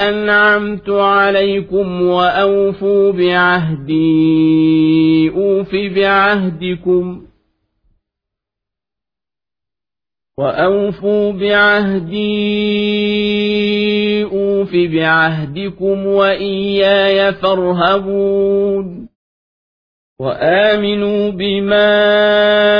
أنعمت عليكم وأوفوا بعهدي أوف بعهدكم. وأوفوا بعهدي أوف بعهدكم وإياي فارهبون. وآمنوا بما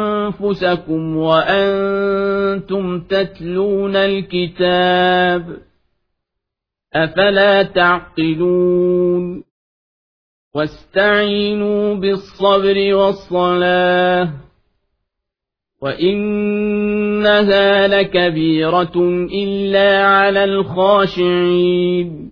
أنفسكم وأنتم تتلون الكتاب أفلا تعقلون واستعينوا بالصبر والصلاة وإنها لكبيرة إلا على الخاشعين